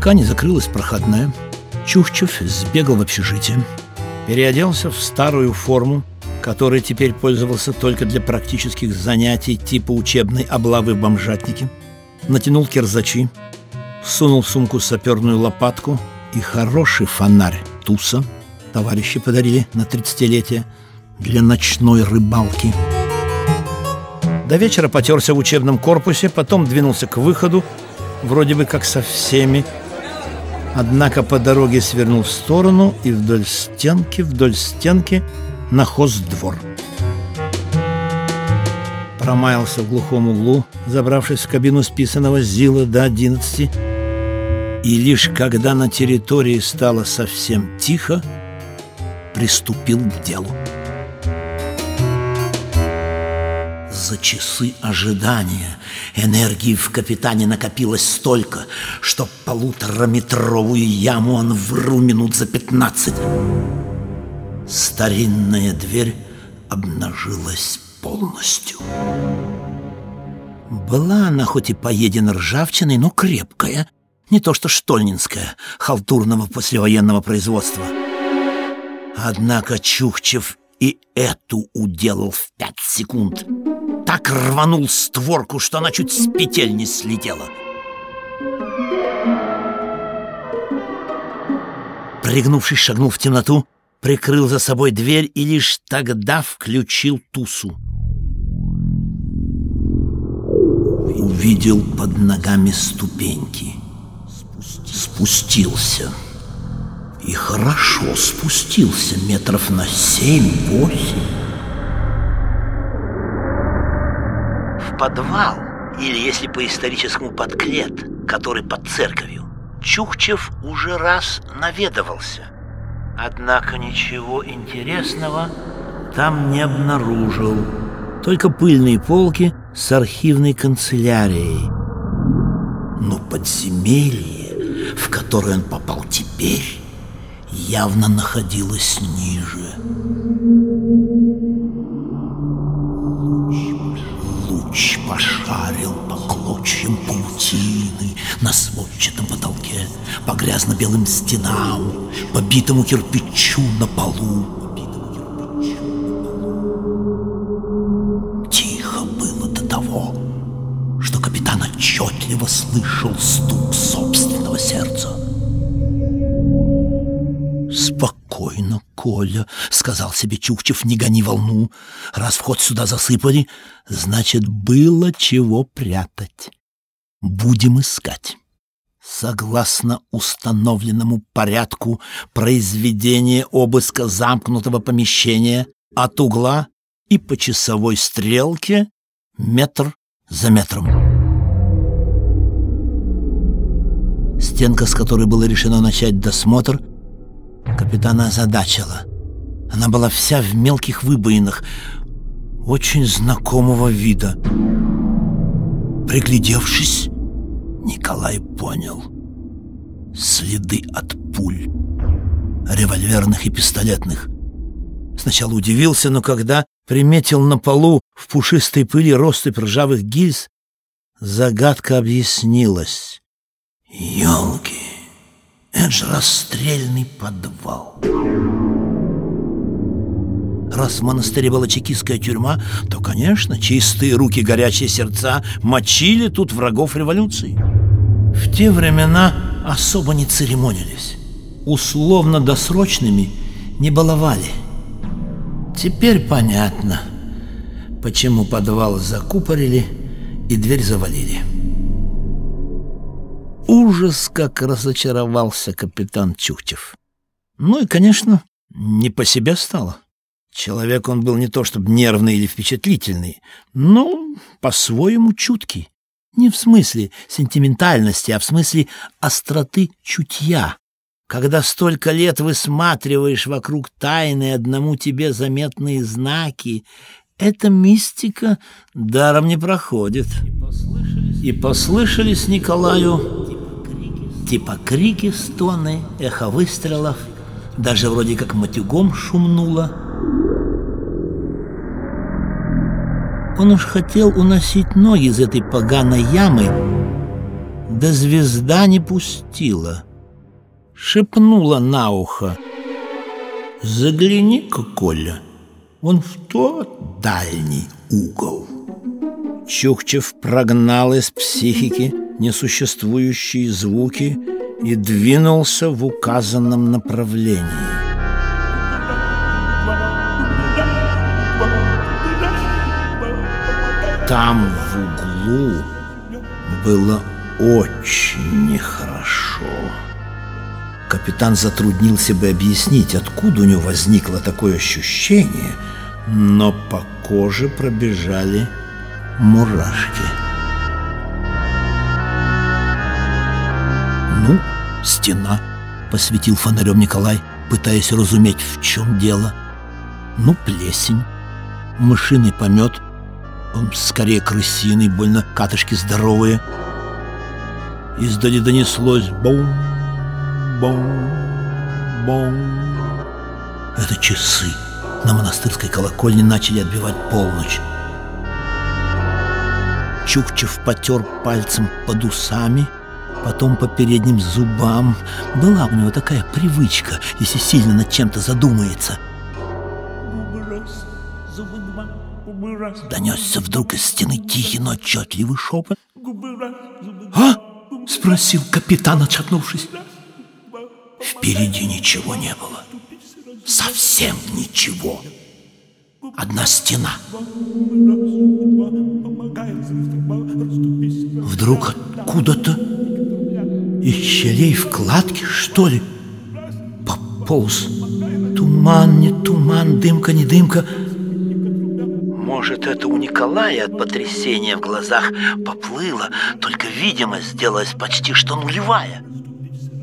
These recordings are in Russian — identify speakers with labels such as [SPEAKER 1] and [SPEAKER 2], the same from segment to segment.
[SPEAKER 1] Пока не закрылась проходная, Чухчев сбегал в общежитие, переоделся в старую форму, которой теперь пользовался только для практических занятий типа учебной облавы в бомжатнике, натянул кирзачи, сунул в сумку саперную лопатку и хороший фонарь туса товарищи подарили на тридцатилетие для ночной рыбалки. До вечера потерся в учебном корпусе, потом двинулся к выходу, вроде бы как со всеми, Однако по дороге свернул в сторону и вдоль стенки, вдоль стенки на хоздвор. Промаялся в глухом углу, забравшись в кабину списанного Зила до одиннадцати, и лишь когда на территории стало совсем тихо, приступил к делу. За часы ожидания энергии в капитане накопилось столько, что полутораметровую яму он вру минут за пятнадцать. Старинная дверь обнажилась полностью. Была она хоть и поедена ржавчиной, но крепкая, не то что штольнинская, халтурного послевоенного производства. Однако Чухчев и эту уделал в пять секунд так рванул створку, что она чуть с петель не слетела. Пригнувшись, шагнул в темноту, прикрыл за собой дверь и лишь тогда включил тусу. Увидел под ногами ступеньки. Спустился. И хорошо спустился метров на семь-восемь. Подвал, или, если по историческому, подклет, который под церковью, Чухчев уже раз наведывался. Однако ничего интересного там не обнаружил. Только пыльные полки с архивной канцелярией. Но подземелье, в которое он попал теперь, явно находилось ниже. Клочьям паутины на сводчатом потолке, по грязно-белым стенам, по битому кирпичу на полу. Тихо было до того, что капитан отчетливо слышал стук «Спокойно, Коля», — сказал себе Чукчев, — «не гони волну. Раз вход сюда засыпали, значит, было чего прятать. Будем искать». Согласно установленному порядку произведения обыска замкнутого помещения от угла и по часовой стрелке метр за метром. Стенка, с которой было решено начать досмотр, капитана озадачила. Она была вся в мелких выбоинах, очень знакомого вида. Приглядевшись, Николай понял. Следы от пуль, револьверных и пистолетных. Сначала удивился, но когда приметил на полу в пушистой пыли россыпь ржавых гильз, загадка объяснилась. Ёлки! Это же расстрельный подвал. Раз в монастыре была чекистская тюрьма, то, конечно, чистые руки, горячие сердца мочили тут врагов революции. В те времена особо не церемонились. Условно-досрочными не баловали. Теперь понятно, почему подвал закупорили и дверь завалили. Ужас, как разочаровался капитан Чухтев. Ну и, конечно, не по себе стало. Человек он был не то чтобы нервный или впечатлительный, но по-своему чуткий. Не в смысле сентиментальности, а в смысле остроты чутья. Когда столько лет высматриваешь вокруг тайны одному тебе заметные знаки, эта мистика даром не проходит. И послышались, Николаю типа крики, стоны, эхо выстрелов, даже вроде как матюгом шумнуло. Он уж хотел уносить ноги из этой поганой ямы, Да звезда не пустила. Шепнула на ухо. Загляни-ка, Коля, вон в тот дальний угол. Чукчев прогнал из психики несуществующие звуки и двинулся в указанном направлении. Там в углу было очень нехорошо. Капитан затруднился бы объяснить, откуда у него возникло такое ощущение, но по коже пробежали мурашки. «Ну, стена», — посветил фонарем Николай, пытаясь разуметь, в чем дело. «Ну, плесень, мышиный помет, он скорее крысиный, больно катышки здоровые». Издали донеслось бум, бум, бум. Это часы на монастырской колокольне начали отбивать полночь. Чукчев потер пальцем под усами, потом по передним зубам. Была у него такая привычка, если сильно над чем-то задумается. Донесся вдруг из стены тихий, но отчетливый шепот. «А?» — спросил капитан, отшатнувшись. Впереди ничего не было. Совсем ничего. Одна стена. Вдруг откуда-то из щелей в кладке, что ли, пополз. Туман, не туман, дымка, не дымка. Может, это у Николая от потрясения в глазах поплыло, только видимость сделалась почти что нулевая.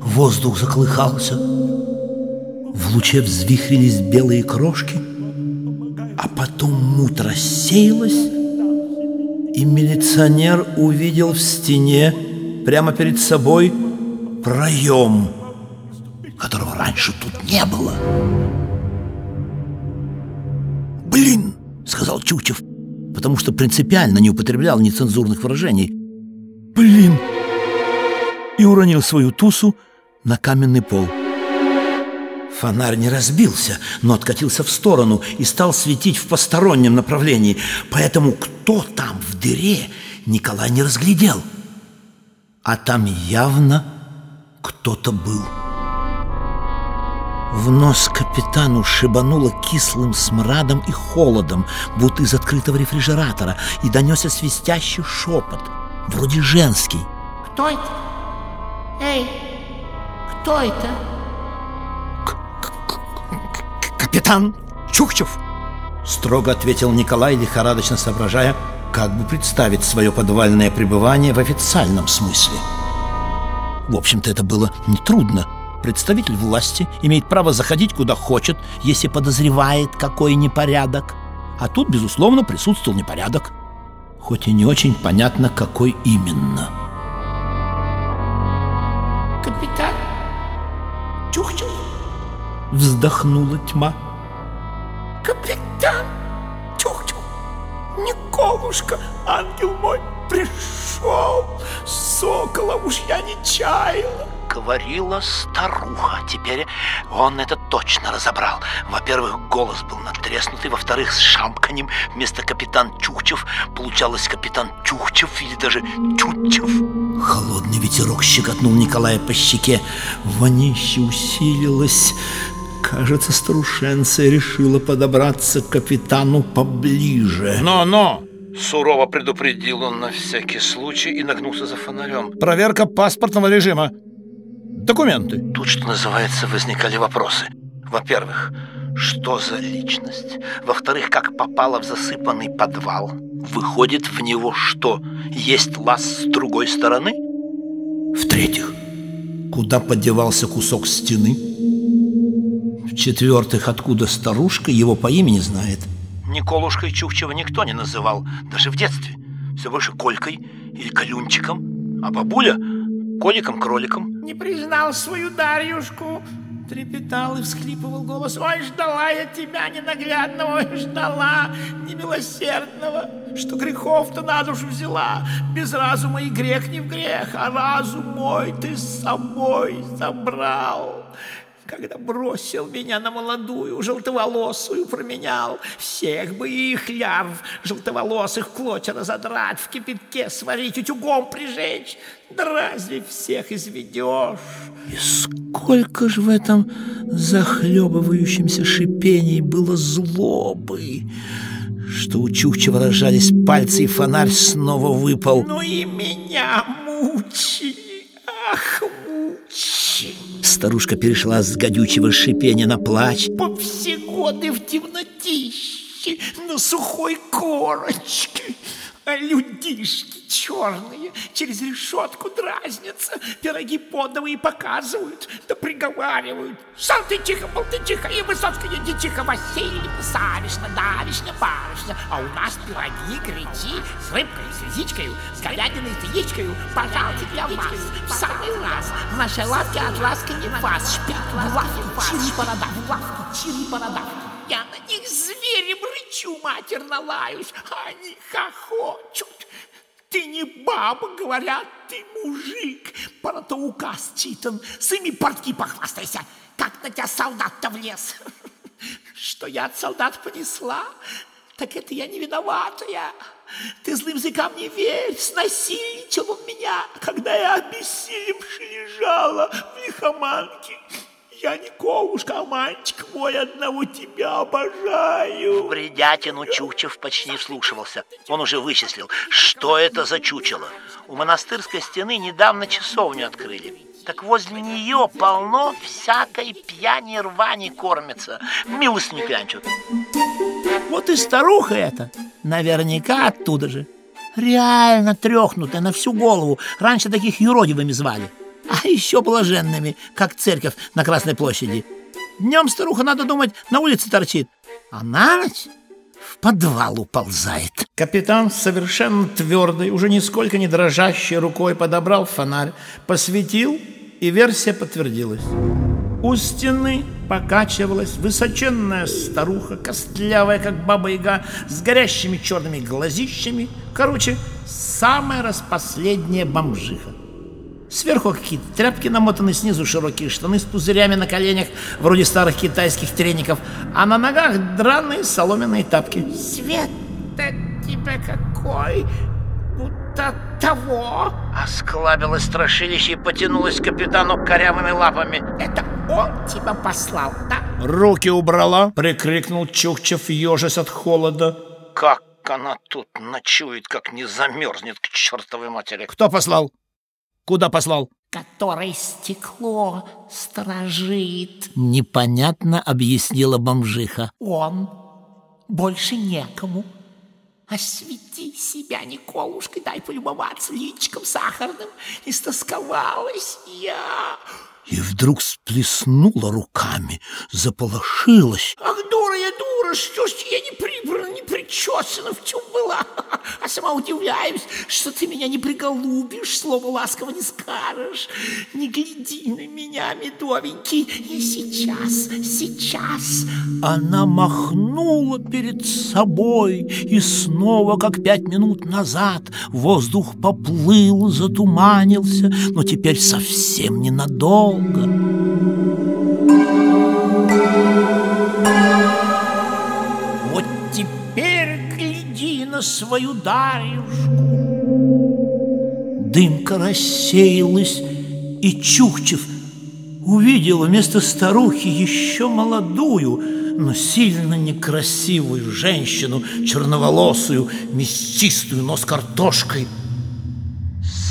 [SPEAKER 1] Воздух заколыхался. В луче взвихрились белые крошки, а потом муть рассеялась, и милиционер увидел в стене прямо перед собой проем, которого раньше тут не было. «Блин!» — сказал Чучев, потому что принципиально не употреблял нецензурных выражений. «Блин!» И уронил свою тусу на каменный пол. Фонарь не разбился, но откатился в сторону и стал светить в постороннем направлении, поэтому кто там в дыре, Николай не разглядел. А там явно кто-то был. В нос капитану шибануло кислым смрадом и холодом, будто из открытого рефрижератора, и донесся свистящий шепот, вроде женский.
[SPEAKER 2] «Кто это? Эй, кто это?»
[SPEAKER 1] «Капитан Чукчев!» Строго ответил Николай, лихорадочно соображая, как бы представить свое подвальное пребывание в официальном смысле. В общем-то, это было нетрудно. Представитель власти имеет право заходить куда хочет, если подозревает какой непорядок. А тут, безусловно, присутствовал непорядок. Хоть и не очень понятно, какой именно.
[SPEAKER 2] Капитан Чухчев?
[SPEAKER 1] Вздохнула тьма.
[SPEAKER 2] Капитан! Николушка, ангел мой, пришел! Сокола уж я не чаяла!
[SPEAKER 1] Говорила старуха. Теперь он это точно разобрал. Во-первых, голос был надтреснутый. Во-вторых, с шамканем вместо капитан Чухчев получалось капитан Чухчев или даже Чутчев. Холодный ветерок щекотнул Николая по щеке. Вонище усилилось. Кажется, старушенция решила подобраться к капитану поближе.
[SPEAKER 3] Но-но! Сурово предупредил он на всякий случай и нагнулся за фонарем. Проверка паспортного режима. Документы.
[SPEAKER 1] Тут, что называется, возникали вопросы. Во-первых, что за личность? Во-вторых, как попала в засыпанный подвал? Выходит, в него что, есть лаз с другой стороны? В-третьих, куда подевался кусок стены? В-четвертых, откуда старушка его по имени знает? Николушкой Чукчева никто не называл, даже в детстве. Все больше Колькой или Колюнчиком, а бабуля – Коликом-кроликом.
[SPEAKER 2] Не признал свою Дарьюшку, Трепетал и всхлипывал голос. Ой, ждала я тебя ненаглядного, ой, ждала немилосердного, что грехов-то на душу взяла. Без разума и грех не в грех, а разум мой ты с собой забрал когда бросил меня на молодую, желтоволосую променял. Всех бы их лярв желтоволосых клочья разодрать, в кипятке сварить, утюгом прижечь. Да разве всех изведешь?
[SPEAKER 1] И сколько же в этом захлебывающемся шипении было злобы, что у Чукчева разжались пальцы, и фонарь снова выпал.
[SPEAKER 2] Ну и меня мучили, ах, мучили.
[SPEAKER 1] Старушка перешла с гадючего шипения на плач.
[SPEAKER 2] По все годы в темнотище, на сухой корочке. А людишки черные через решетку дразнятся, пироги подовые показывают, да приговаривают. Сам ты тихо, был ты тихо, и Высоцкая не тихо, Васильевна, Савишна, Давишна, Барышня. А у нас пироги, гречи с рыбкой, с лисичкой, с говядиной, с яичкой. Пожалуйте для вас, в самый раз. В нашей лавке от ласки не вас, шпик, в лавке чили борода, Я на них зверем рычу, матерно лаюсь, а они хохочут. Ты не баба, говорят, ты мужик. Пора-то указ читан, сыми портки похвастайся, как на тебя солдат-то влез. Что я от солдат понесла, так это я не виноватая. Ты злым языкам не верь, снасильничал он меня, когда я обессилевши лежала в лихоманке. Я не Ковушка, а мальчик мой, одного тебя обожаю.
[SPEAKER 4] Бредятину Чукчев почти вслушивался. Он уже вычислил, что это за чучело. У монастырской стены недавно часовню открыли. Так возле нее полно всякой пьяни рвани кормится. Милость не клянчут.
[SPEAKER 2] Вот и старуха эта, наверняка оттуда же. Реально трехнутая на всю голову. Раньше таких юродивыми звали а еще блаженными, как церковь на Красной площади. Днем старуха, надо думать, на улице торчит, а на ночь в подвал уползает. Капитан совершенно твердой, уже нисколько не дрожащей рукой подобрал фонарь, посветил, и версия подтвердилась. У стены покачивалась высоченная старуха, костлявая, как баба-яга, с горящими черными глазищами. Короче, самая распоследняя бомжиха. Сверху какие-то тряпки намотаны, снизу широкие штаны с пузырями на коленях, вроде старых китайских треников, а на ногах драные соломенные тапки. Свет-то тебя какой, будто того.
[SPEAKER 4] Осклабилось страшилище и потянулось к капитану корявыми лапами.
[SPEAKER 2] Это он тебя послал, да?
[SPEAKER 1] Руки убрала, прикрикнул Чукчев, ежась от холода.
[SPEAKER 4] Как она тут ночует, как не замерзнет к чертовой матери.
[SPEAKER 1] Кто послал? Куда послал?
[SPEAKER 2] Который стекло сторожит.
[SPEAKER 1] Непонятно объяснила бомжиха.
[SPEAKER 2] Он. Больше некому. Освети себя, Николушка, дай полюбоваться личиком сахарным. Истосковалась я.
[SPEAKER 1] И вдруг сплеснула руками, заполошилась.
[SPEAKER 2] Ах, дура я, дура, что ж я не прибрана, не причесана, в чем была? А сама удивляюсь, что ты меня не приголубишь, слово ласково не скажешь. Не гляди на меня, медовенький, я сейчас, сейчас.
[SPEAKER 1] Она махнула перед собой, и снова, как пять минут назад, воздух поплыл, затуманился, но теперь совсем ненадолго
[SPEAKER 2] на свою Дарюшку.
[SPEAKER 1] Дымка рассеялась, и Чукчев увидел вместо старухи еще молодую, но сильно некрасивую женщину, черноволосую, мясистую, но с картошкой.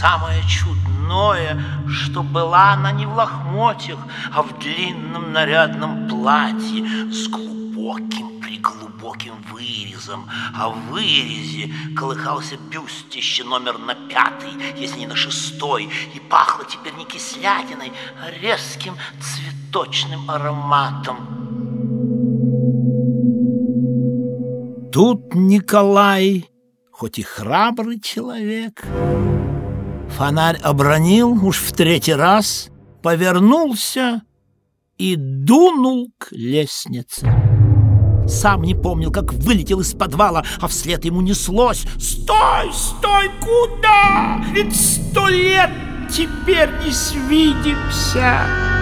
[SPEAKER 4] Самое чудное что была она не в лохмотьях, а в длинном нарядном платье с глубоким приглубоким вырезом, а в вырезе колыхался бюстище номер на пятый, если не на шестой, и пахло теперь не кислятиной, а резким цветочным ароматом.
[SPEAKER 1] Тут Николай, хоть и храбрый человек, Фонарь обронил уж в третий раз, повернулся и дунул к лестнице. Сам не помнил, как вылетел из подвала, а вслед ему неслось
[SPEAKER 2] «Стой, стой, куда? Ведь сто лет теперь не свидимся!»